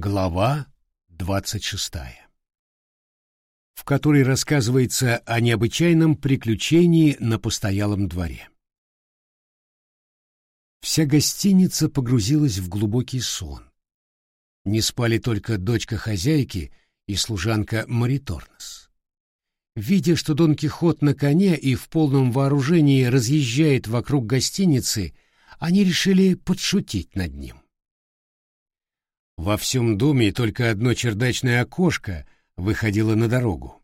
Глава двадцать шестая, в которой рассказывается о необычайном приключении на постоялом дворе. Вся гостиница погрузилась в глубокий сон. Не спали только дочка хозяйки и служанка Мариторнес. Видя, что Дон Кихот на коне и в полном вооружении разъезжает вокруг гостиницы, они решили подшутить над ним. Во всем доме только одно чердачное окошко выходило на дорогу.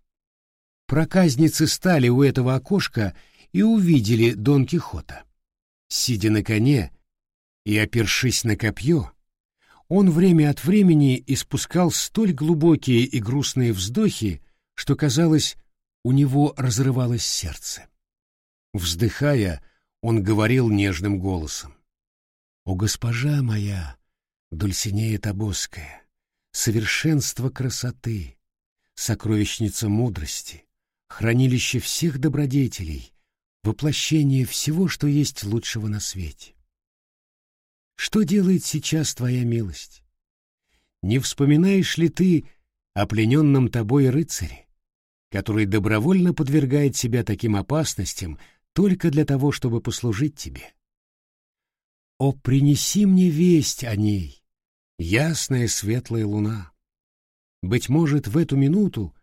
Проказницы стали у этого окошка и увидели Дон Кихота. Сидя на коне и опершись на копье, он время от времени испускал столь глубокие и грустные вздохи, что, казалось, у него разрывалось сердце. Вздыхая, он говорил нежным голосом. «О, госпожа моя, Дульсинея Тобоская, совершенство красоты, сокровищница мудрости, хранилище всех добродетелей, воплощение всего, что есть лучшего на свете. Что делает сейчас твоя милость? Не вспоминаешь ли ты о плененном тобой рыцаре, который добровольно подвергает себя таким опасностям только для того, чтобы послужить тебе? О, принеси мне весть о ней, ясная светлая луна. Быть может, в эту минуту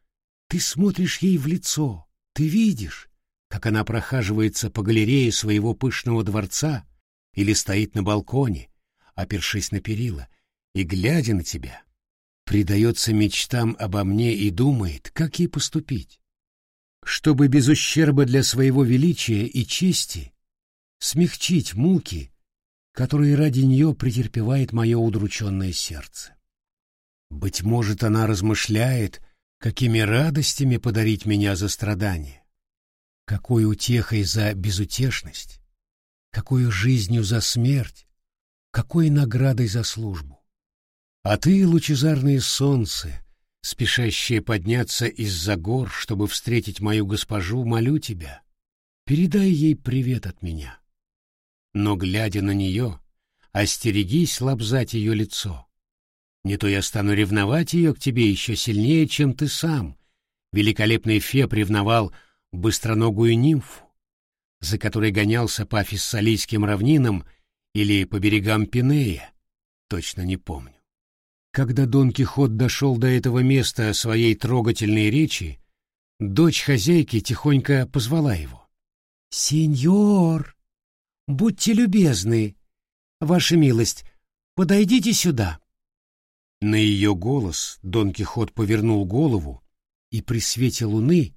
ты смотришь ей в лицо, ты видишь, как она прохаживается по галерее своего пышного дворца или стоит на балконе, опершись на перила, и, глядя на тебя, предается мечтам обо мне и думает, как ей поступить, чтобы без ущерба для своего величия и чести смягчить муки, которые ради нее претерпевает мое удрученное сердце. Быть может, она размышляет, какими радостями подарить меня за страдания, какой утехой за безутешность, какой жизнью за смерть, какой наградой за службу. А ты, лучезарное солнце, спешащее подняться из-за гор, чтобы встретить мою госпожу, молю тебя, передай ей привет от меня но, глядя на нее, остерегись лобзать ее лицо. Не то я стану ревновать ее к тебе еще сильнее, чем ты сам. Великолепный Феб ревновал быстроногую нимфу, за которой гонялся по фессалийским равнинам или по берегам Пинея, точно не помню. Когда Дон Кихот дошел до этого места своей трогательной речи, дочь хозяйки тихонько позвала его. «Сеньор!» Будьте любезны, ваша милость, подойдите сюда. На ее голос Дон Кихот повернул голову и при свете луны,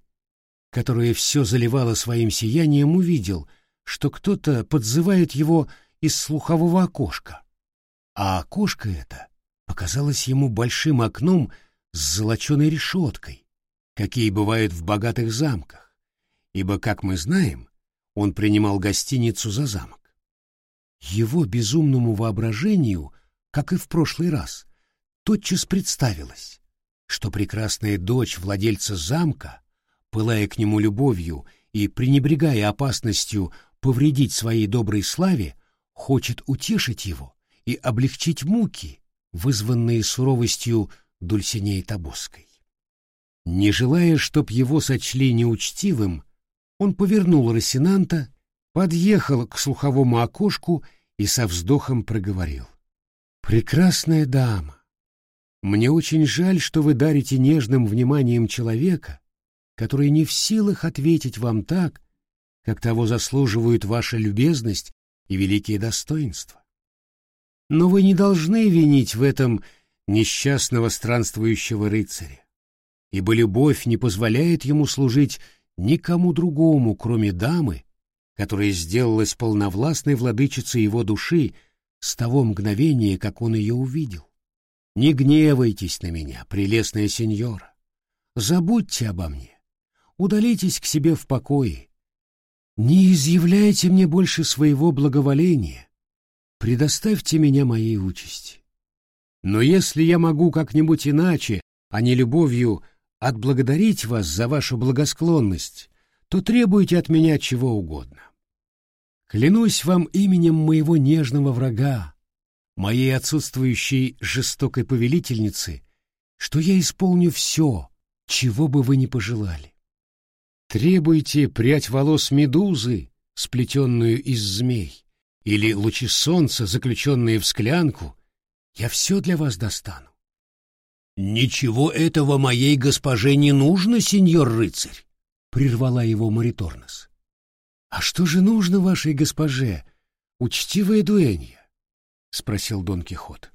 которая все заливала своим сиянием, увидел, что кто-то подзывает его из слухового окошка. А окошко это показалось ему большим окном с золоченой решеткой, какие бывают в богатых замках, ибо, как мы знаем, он принимал гостиницу за замок. Его безумному воображению, как и в прошлый раз, тотчас представилось, что прекрасная дочь владельца замка, пылая к нему любовью и пренебрегая опасностью повредить своей доброй славе, хочет утешить его и облегчить муки, вызванные суровостью Дульсинеи Тобоской. Не желая, чтоб его сочли неучтивым, он повернул Росинанта, подъехал к слуховому окошку и со вздохом проговорил. «Прекрасная дама, мне очень жаль, что вы дарите нежным вниманием человека, который не в силах ответить вам так, как того заслуживают ваша любезность и великие достоинства. Но вы не должны винить в этом несчастного странствующего рыцаря, ибо любовь не позволяет ему служить никому другому, кроме дамы, которая сделалась полновластной владычицей его души с того мгновения, как он ее увидел. Не гневайтесь на меня, прелестная сеньора. Забудьте обо мне. Удалитесь к себе в покое. Не изъявляйте мне больше своего благоволения. Предоставьте меня моей участи. Но если я могу как-нибудь иначе, а не любовью, отблагодарить вас за вашу благосклонность, то требуйте от меня чего угодно. Клянусь вам именем моего нежного врага, моей отсутствующей жестокой повелительницы, что я исполню все, чего бы вы ни пожелали. Требуйте прядь волос медузы, сплетенную из змей, или лучи солнца, заключенные в склянку, я все для вас достану. «Ничего этого моей госпоже не нужно, сеньор рыцарь!» — прервала его Мариторнос. «А что же нужно вашей госпоже, учтивая дуэнья?» — спросил Дон Кихот.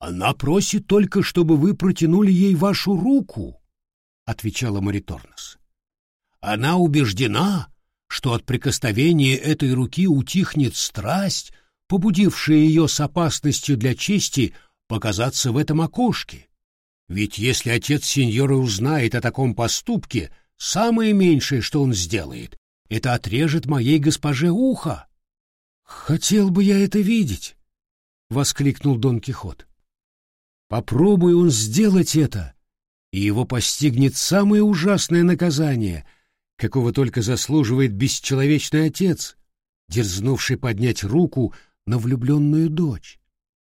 «Она просит только, чтобы вы протянули ей вашу руку», — отвечала Мариторнос. «Она убеждена, что от прикосновения этой руки утихнет страсть, побудившая ее с опасностью для чести показаться в этом окошке. Ведь если отец сеньора узнает о таком поступке, самое меньшее, что он сделает, это отрежет моей госпоже ухо. Хотел бы я это видеть, воскликнул Дон Кихот. Попробуй он сделать это, и его постигнет самое ужасное наказание, какого только заслуживает бесчеловечный отец, дерзнувший поднять руку на влюбленную дочь.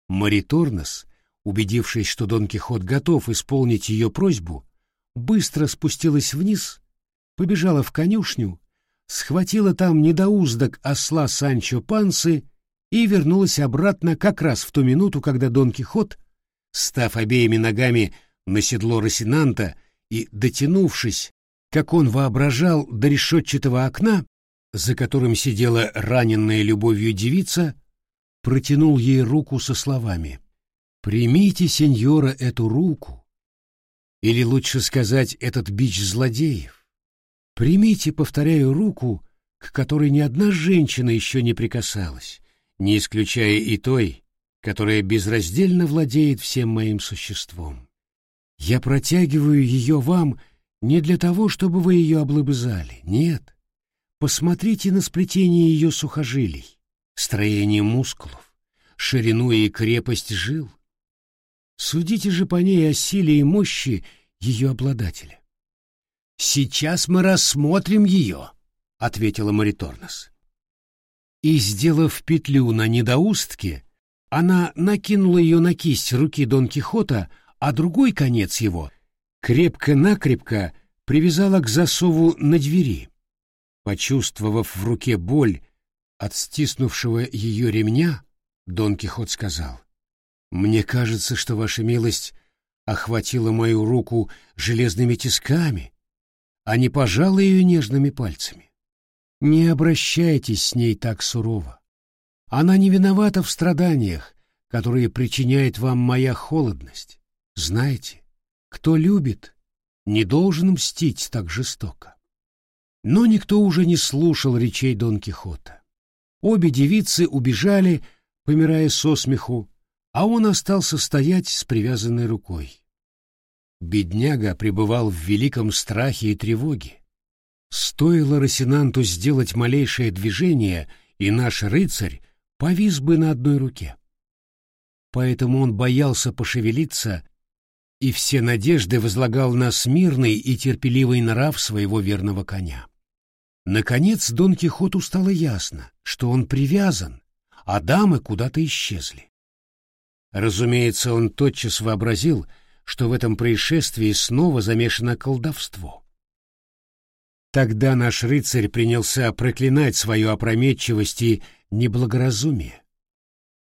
Мариторнос, убедившись, что Дон Кихот готов исполнить ее просьбу, быстро спустилась вниз, побежала в конюшню, схватила там недоуздок осла Санчо Пансы и вернулась обратно как раз в ту минуту, когда Дон Кихот, став обеими ногами на седло Росинанта и дотянувшись, как он воображал, до решетчатого окна, за которым сидела раненная любовью девица, протянул ей руку со словами «Примите, сеньора, эту руку, или лучше сказать, этот бич злодеев. Примите, повторяю, руку, к которой ни одна женщина еще не прикасалась, не исключая и той, которая безраздельно владеет всем моим существом. Я протягиваю ее вам не для того, чтобы вы ее облобызали, нет. Посмотрите на сплетение ее сухожилий, строение мускулов, ширину и крепость жил. Судите же по ней о силе и мощи ее обладателя. «Сейчас мы рассмотрим ее», — ответила Мариторнос. И, сделав петлю на недоустке, она накинула ее на кисть руки Дон Кихота, а другой конец его крепко-накрепко привязала к засову на двери. Почувствовав в руке боль от стиснувшего ее ремня, Дон Кихот сказал, «Мне кажется, что ваша милость охватила мою руку железными тисками, а не пожала ее нежными пальцами. Не обращайтесь с ней так сурово. Она не виновата в страданиях, которые причиняет вам моя холодность. Знаете, кто любит, не должен мстить так жестоко. Но никто уже не слушал речей Дон Кихота. Обе девицы убежали, помирая со смеху, а он остался стоять с привязанной рукой. Бедняга пребывал в великом страхе и тревоге. Стоило Росинанту сделать малейшее движение, и наш рыцарь повис бы на одной руке. Поэтому он боялся пошевелиться и все надежды возлагал на смирный и терпеливый нрав своего верного коня. Наконец Дон Кихоту стало ясно, что он привязан, а дамы куда-то исчезли. Разумеется, он тотчас вообразил, что в этом происшествии снова замешано колдовство. Тогда наш рыцарь принялся проклинать свою опрометчивость и неблагоразумие.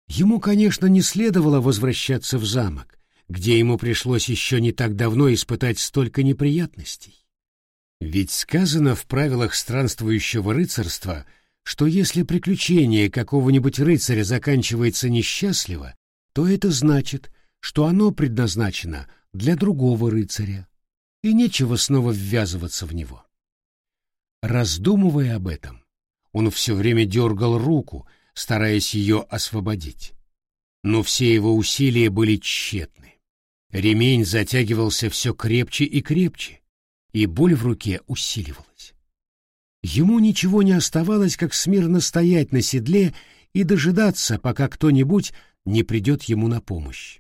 Ему, конечно, не следовало возвращаться в замок, где ему пришлось еще не так давно испытать столько неприятностей. Ведь сказано в правилах странствующего рыцарства, что если приключение какого-нибудь рыцаря заканчивается несчастливо, то это значит, что оно предназначено для другого рыцаря, и нечего снова ввязываться в него. Раздумывая об этом, он все время дергал руку, стараясь ее освободить. Но все его усилия были тщетны. Ремень затягивался все крепче и крепче, и боль в руке усиливалась. Ему ничего не оставалось, как смирно стоять на седле и дожидаться, пока кто-нибудь не придет ему на помощь.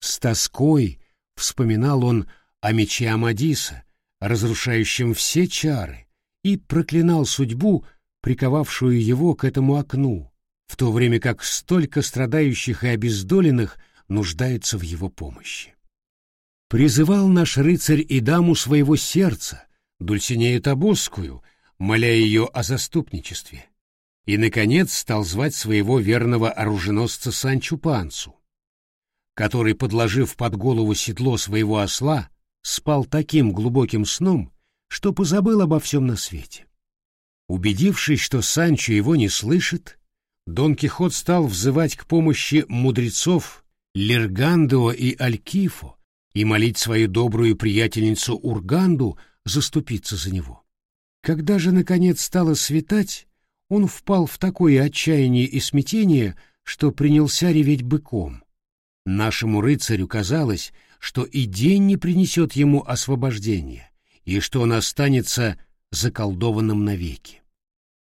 С тоской вспоминал он о мече Амадиса, разрушающем все чары, и проклинал судьбу, приковавшую его к этому окну, в то время как столько страдающих и обездоленных нуждаются в его помощи. Призывал наш рыцарь и даму своего сердца, Дульсинею Табосскую, моля ее о заступничестве, и, наконец, стал звать своего верного оруженосца Санчу Пансу, который, подложив под голову седло своего осла, спал таким глубоким сном, что позабыл обо всем на свете. Убедившись, что Санчо его не слышит, Дон Кихот стал взывать к помощи мудрецов Лергандо и Алькифо и молить свою добрую приятельницу Урганду заступиться за него. Когда же, наконец, стало светать, он впал в такое отчаяние и смятение, что принялся реветь быком. Нашему рыцарю казалось, что и день не принесет ему освобождения, и что он останется заколдованным навеки.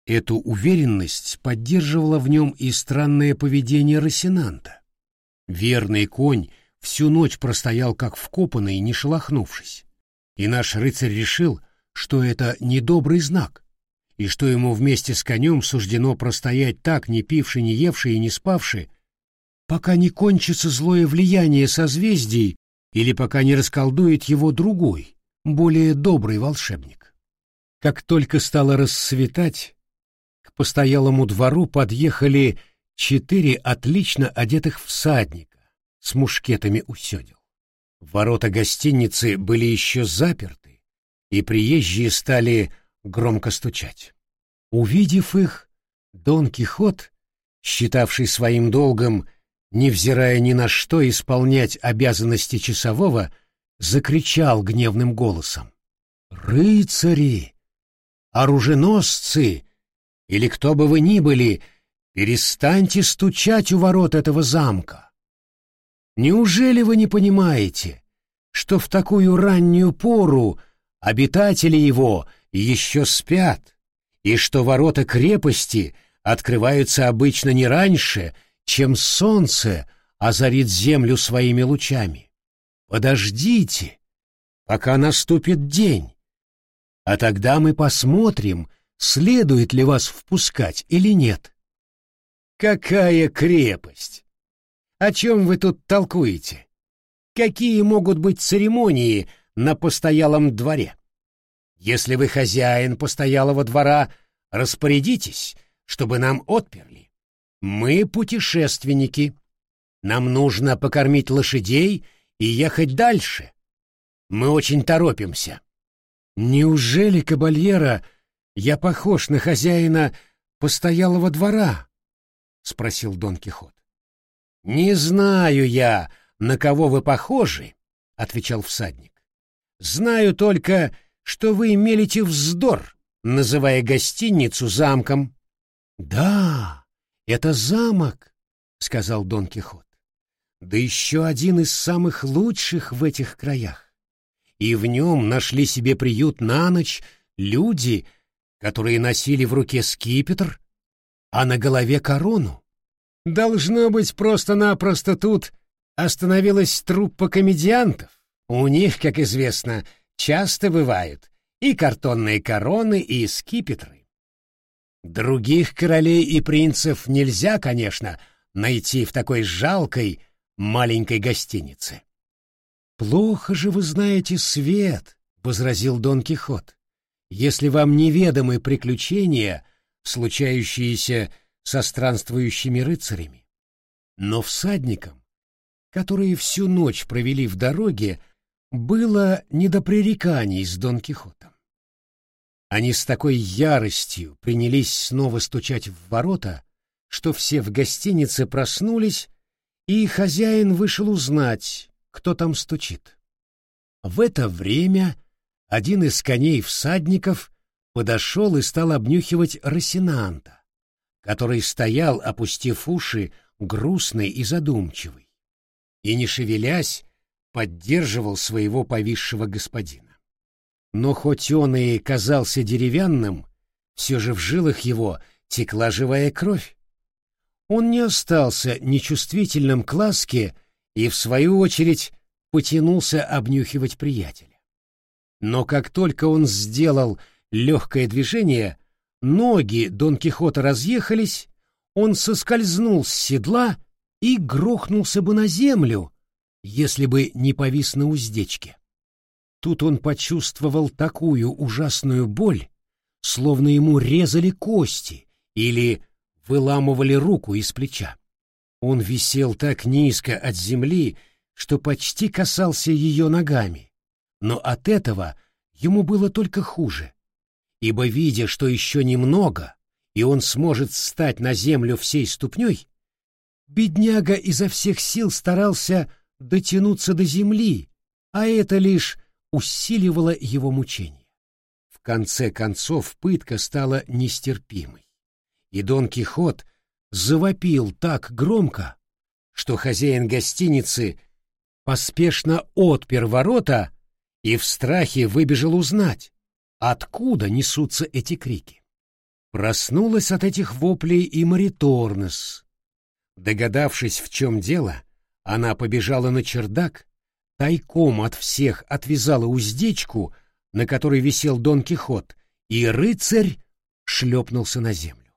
Эту уверенность поддерживало в нем и странное поведение Росинанта. Верный конь всю ночь простоял как вкопанный, не шелохнувшись. И наш рыцарь решил, что это недобрый знак, и что ему вместе с конем суждено простоять так, не пивший, не евший и не спавший, пока не кончится злое влияние созвездий или пока не расколдует его другой, более добрый волшебник. Как только стало рассветать, к постоялому двору подъехали четыре отлично одетых всадника с мушкетами у. Ворота гостиницы были еще заперты, и приезжие стали громко стучать. Увидев их, Дон Кихот, считавший своим долгом, невзирая ни на что исполнять обязанности часового, закричал гневным голосом. «Рыцари! Оруженосцы! Или кто бы вы ни были, перестаньте стучать у ворот этого замка! Неужели вы не понимаете, что в такую раннюю пору обитатели его еще спят, и что ворота крепости открываются обычно не раньше, чем солнце озарит землю своими лучами? Подождите, пока наступит день, а тогда мы посмотрим, следует ли вас впускать или нет. Какая крепость! О чем вы тут толкуете? Какие могут быть церемонии на постоялом дворе? Если вы хозяин постоялого двора, распорядитесь, чтобы нам отперли. Мы путешественники. Нам нужно покормить лошадей и ехать дальше. Мы очень торопимся. Неужели, кабальера, я похож на хозяина постоялого двора? — спросил Дон Кихот. «Не знаю я, на кого вы похожи», — отвечал всадник. «Знаю только, что вы мелите вздор, называя гостиницу замком». «Да, это замок», — сказал Дон Кихот. «Да еще один из самых лучших в этих краях. И в нем нашли себе приют на ночь люди, которые носили в руке скипетр, а на голове корону. Должно быть, просто-напросто тут остановилась труппа комедиантов. У них, как известно, часто бывают и картонные короны, и скипетры. Других королей и принцев нельзя, конечно, найти в такой жалкой маленькой гостинице. «Плохо же вы знаете свет», — возразил Дон Кихот. «Если вам неведомы приключения, случающиеся со странствующими рыцарями. Но всадникам, которые всю ночь провели в дороге, было не до пререканий с Дон Кихотом. Они с такой яростью принялись снова стучать в ворота, что все в гостинице проснулись, и хозяин вышел узнать, кто там стучит. В это время один из коней всадников подошел и стал обнюхивать Росинанта, который стоял, опустив уши, грустный и задумчивый, и, не шевелясь, поддерживал своего повисшего господина. Но хоть он и казался деревянным, все же в жилах его текла живая кровь. Он не остался нечувствительным к ласке и, в свою очередь, потянулся обнюхивать приятеля. Но как только он сделал легкое движение, Ноги Дон Кихота разъехались, он соскользнул с седла и грохнулся бы на землю, если бы не повис на уздечке. Тут он почувствовал такую ужасную боль, словно ему резали кости или выламывали руку из плеча. Он висел так низко от земли, что почти касался ее ногами, но от этого ему было только хуже, ибо, видя, что еще немного, и он сможет встать на землю всей ступней, бедняга изо всех сил старался дотянуться до земли, а это лишь усиливало его мучение. В конце концов пытка стала нестерпимой, и Дон Кихот завопил так громко, что хозяин гостиницы поспешно отпер ворота и в страхе выбежал узнать, откуда несутся эти крики. Проснулась от этих воплей и Мариторнес. Догадавшись, в чем дело, она побежала на чердак, тайком от всех отвязала уздечку, на которой висел Дон Кихот, и рыцарь шлепнулся на землю.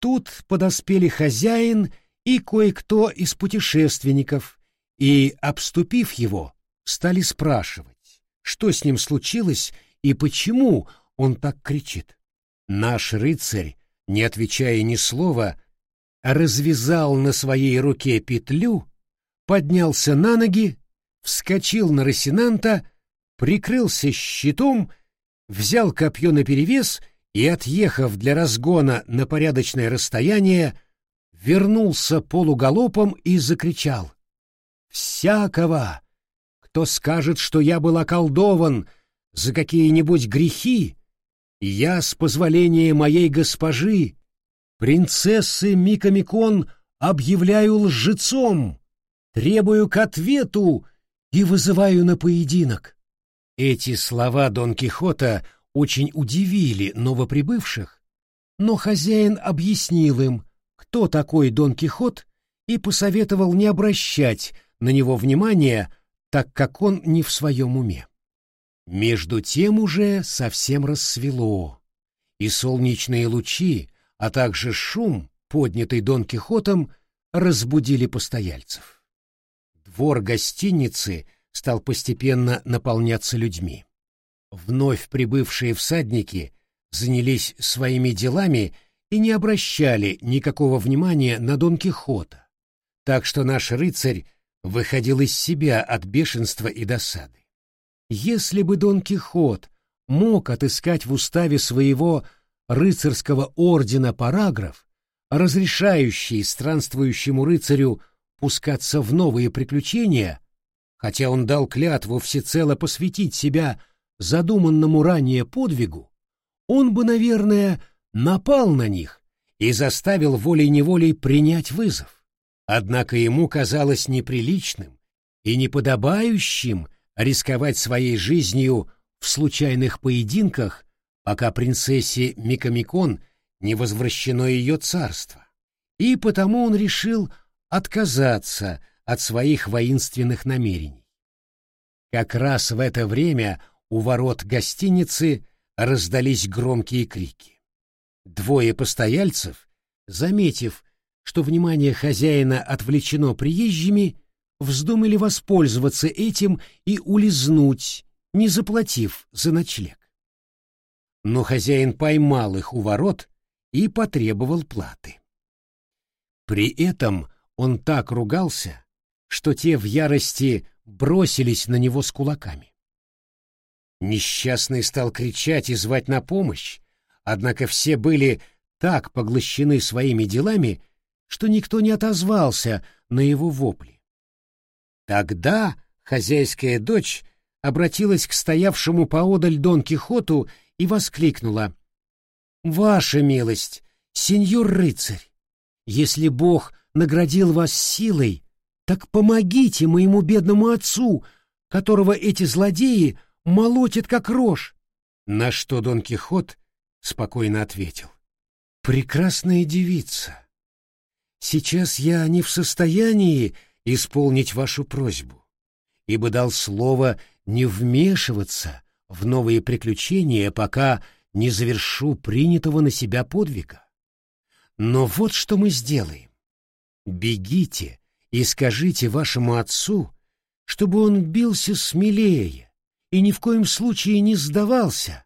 Тут подоспели хозяин и кое-кто из путешественников, и, обступив его, стали спрашивать, что с ним случилось и почему он так кричит. Наш рыцарь, не отвечая ни слова, развязал на своей руке петлю, поднялся на ноги, вскочил на Росинанта, прикрылся щитом, взял копье наперевес и, отъехав для разгона на порядочное расстояние, вернулся полуголопом и закричал. «Всякого, кто скажет, что я был околдован за какие-нибудь грехи, я, с позволения моей госпожи, принцессы Микамикон, объявляю лжецом, требую к ответу и вызываю на поединок. Эти слова Дон Кихота очень удивили новоприбывших, но хозяин объяснил им, кто такой Дон Кихот, и посоветовал не обращать на него внимания, так как он не в своем уме. Между тем уже совсем рассвело, и солнечные лучи, а также шум, поднятый Дон Кихотом, разбудили постояльцев. Двор гостиницы стал постепенно наполняться людьми. Вновь прибывшие всадники занялись своими делами и не обращали никакого внимания на Дон Кихота, так что наш рыцарь выходил из себя от бешенства и досады. Если бы Дон Кихот мог отыскать в уставе своего рыцарского ордена параграф, разрешающий странствующему рыцарю пускаться в новые приключения, хотя он дал клятву всецело посвятить себя задуманному ранее подвигу, он бы, наверное, напал на них и заставил волей-неволей принять вызов. Однако ему казалось неприличным и неподобающим рисковать своей жизнью в случайных поединках, пока принцессе Микамикон не возвращено ее царство. И потому он решил отказаться от своих воинственных намерений. Как раз в это время у ворот гостиницы раздались громкие крики. Двое постояльцев, заметив, что внимание хозяина отвлечено приезжими, вздумали воспользоваться этим и улизнуть, не заплатив за ночлег. Но хозяин поймал их у ворот и потребовал платы. При этом он так ругался, что те в ярости бросились на него с кулаками. Несчастный стал кричать и звать на помощь, однако все были так поглощены своими делами, что никто не отозвался на его вопли. Тогда хозяйская дочь обратилась к стоявшему поодаль Дон Кихоту и воскликнула. «Ваша милость, сеньор рыцарь, если Бог наградил вас силой, так помогите моему бедному отцу, которого эти злодеи молотят как рожь». На что Дон Кихот спокойно ответил. «Прекрасная девица, сейчас я не в состоянии исполнить вашу просьбу, ибо дал слово не вмешиваться в новые приключения, пока не завершу принятого на себя подвига. Но вот что мы сделаем. Бегите и скажите вашему отцу, чтобы он бился смелее и ни в коем случае не сдавался.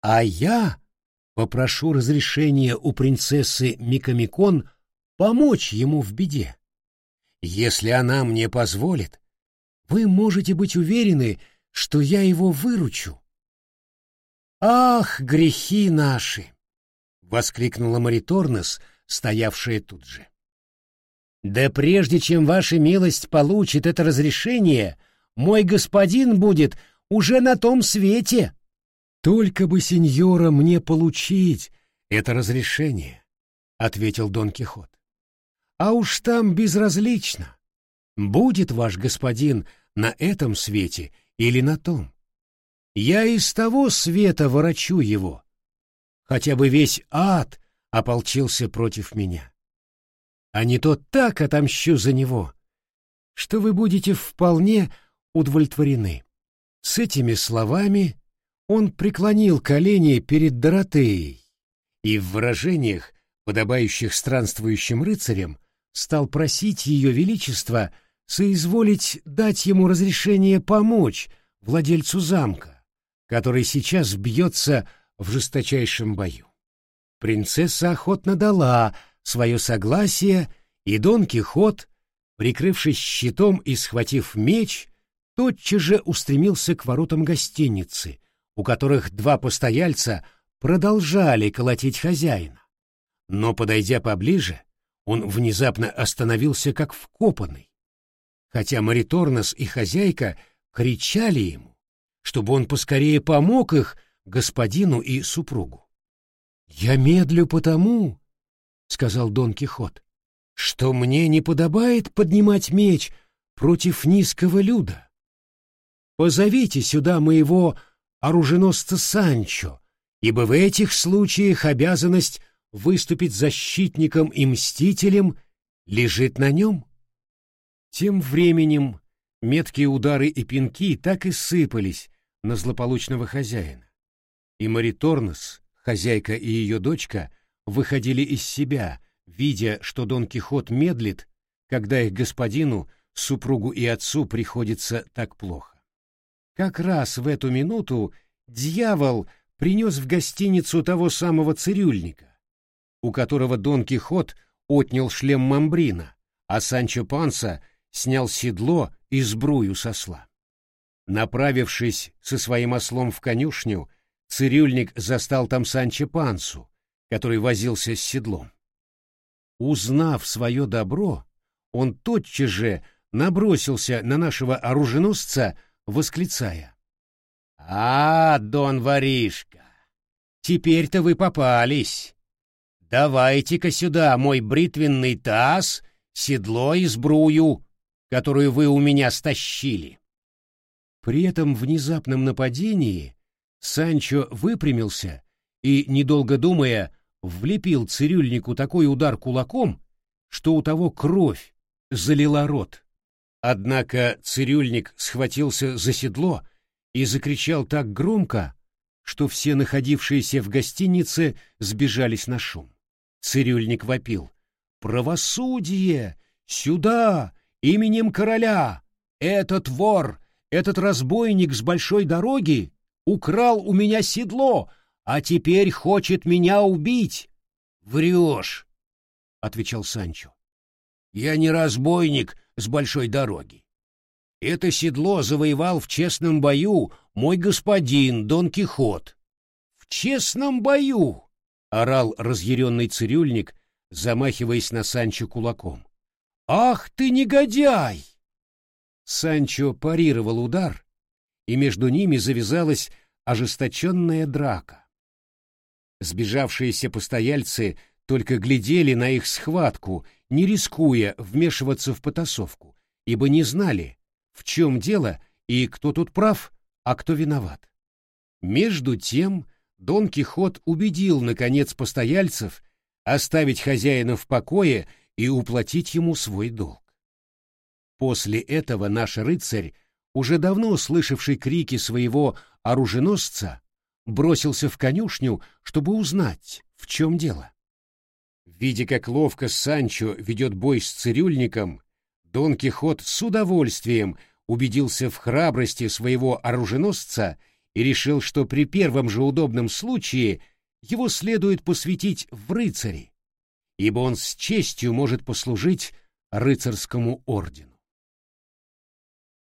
А я попрошу разрешения у принцессы Микамикон помочь ему в беде. Если она мне позволит, вы можете быть уверены, что я его выручу. Ах, грехи наши! воскликнула Мариторнес, стоявшая тут же. Да прежде чем ваша милость получит это разрешение, мой господин будет уже на том свете. Только бы сеньора мне получить это разрешение, ответил Дон Кихот. А уж там безразлично, будет ваш господин на этом свете или на том. Я из того света ворочу его, хотя бы весь ад ополчился против меня. А не то так отомщу за него, что вы будете вполне удовлетворены. С этими словами он преклонил колени перед Доротеей и в выражениях, подобающих странствующим рыцарям, стал просить ее величество соизволить дать ему разрешение помочь владельцу замка, который сейчас бьется в жесточайшем бою. Принцесса охотно дала свое согласие, и Дон Кихот, прикрывшись щитом и схватив меч, тотчас же устремился к воротам гостиницы, у которых два постояльца продолжали колотить хозяина. Но, подойдя поближе, он внезапно остановился как вкопанный, хотя Мариторнос и хозяйка кричали ему, чтобы он поскорее помог их господину и супругу. «Я медлю потому, — сказал Дон Кихот, — что мне не подобает поднимать меч против низкого люда. Позовите сюда моего оруженосца Санчо, ибо в этих случаях обязанность выступить защитником и мстителем лежит на нем. Тем временем меткие удары и пинки так и сыпались на злополучного хозяина. И Мариторнос, хозяйка и ее дочка, выходили из себя, видя, что Дон Кихот медлит, когда их господину, супругу и отцу приходится так плохо. Как раз в эту минуту дьявол принес в гостиницу того самого цирюльника, у которого Дон Кихот отнял шлем Мамбрина, а Санчо Панса снял седло и сбрую с осла. Направившись со своим ослом в конюшню, цирюльник застал там Санчо Пансу, который возился с седлом. Узнав свое добро, он тотчас же набросился на нашего оруженосца, восклицая. «А, Дон Воришка, теперь-то вы попались! Давайте-ка сюда мой бритвенный таз, седло и сбрую, которую вы у меня стащили!» При этом внезапном нападении Санчо выпрямился и, недолго думая, влепил цирюльнику такой удар кулаком, что у того кровь залила рот. Однако цирюльник схватился за седло и закричал так громко, что все находившиеся в гостинице сбежались на шум. Цирюльник вопил. «Правосудие! Сюда! Именем короля! Этот вор, этот разбойник с большой дороги украл у меня седло, а теперь хочет меня убить!» «Врешь!» — отвечал Санчо. «Я не разбойник с большой дороги. Это седло завоевал в честном бою мой господин Дон Кихот. В честном бою! Орал разъяренный цирюльник, замахиваясь на Санчо кулаком. Ах ты негодяй! Санчо парировал удар, и между ними завязалась ожесточенная драка. Сбежавшиеся постояльцы только глядели на их схватку, не рискуя вмешиваться в потасовку, ибо не знали, в чем дело и кто тут прав, а кто виноват. Между тем Дон Кихот убедил, наконец, постояльцев оставить хозяина в покое и уплатить ему свой долг. После этого наш рыцарь, уже давно слышавший крики своего оруженосца, бросился в конюшню, чтобы узнать, в чем дело. Видя, как ловко Санчо ведет бой с цирюльником, Дон Кихот с удовольствием убедился в храбрости своего оруженосца и решил, что при первом же удобном случае его следует посвятить в рыцари, ибо он с честью может послужить рыцарскому ордену.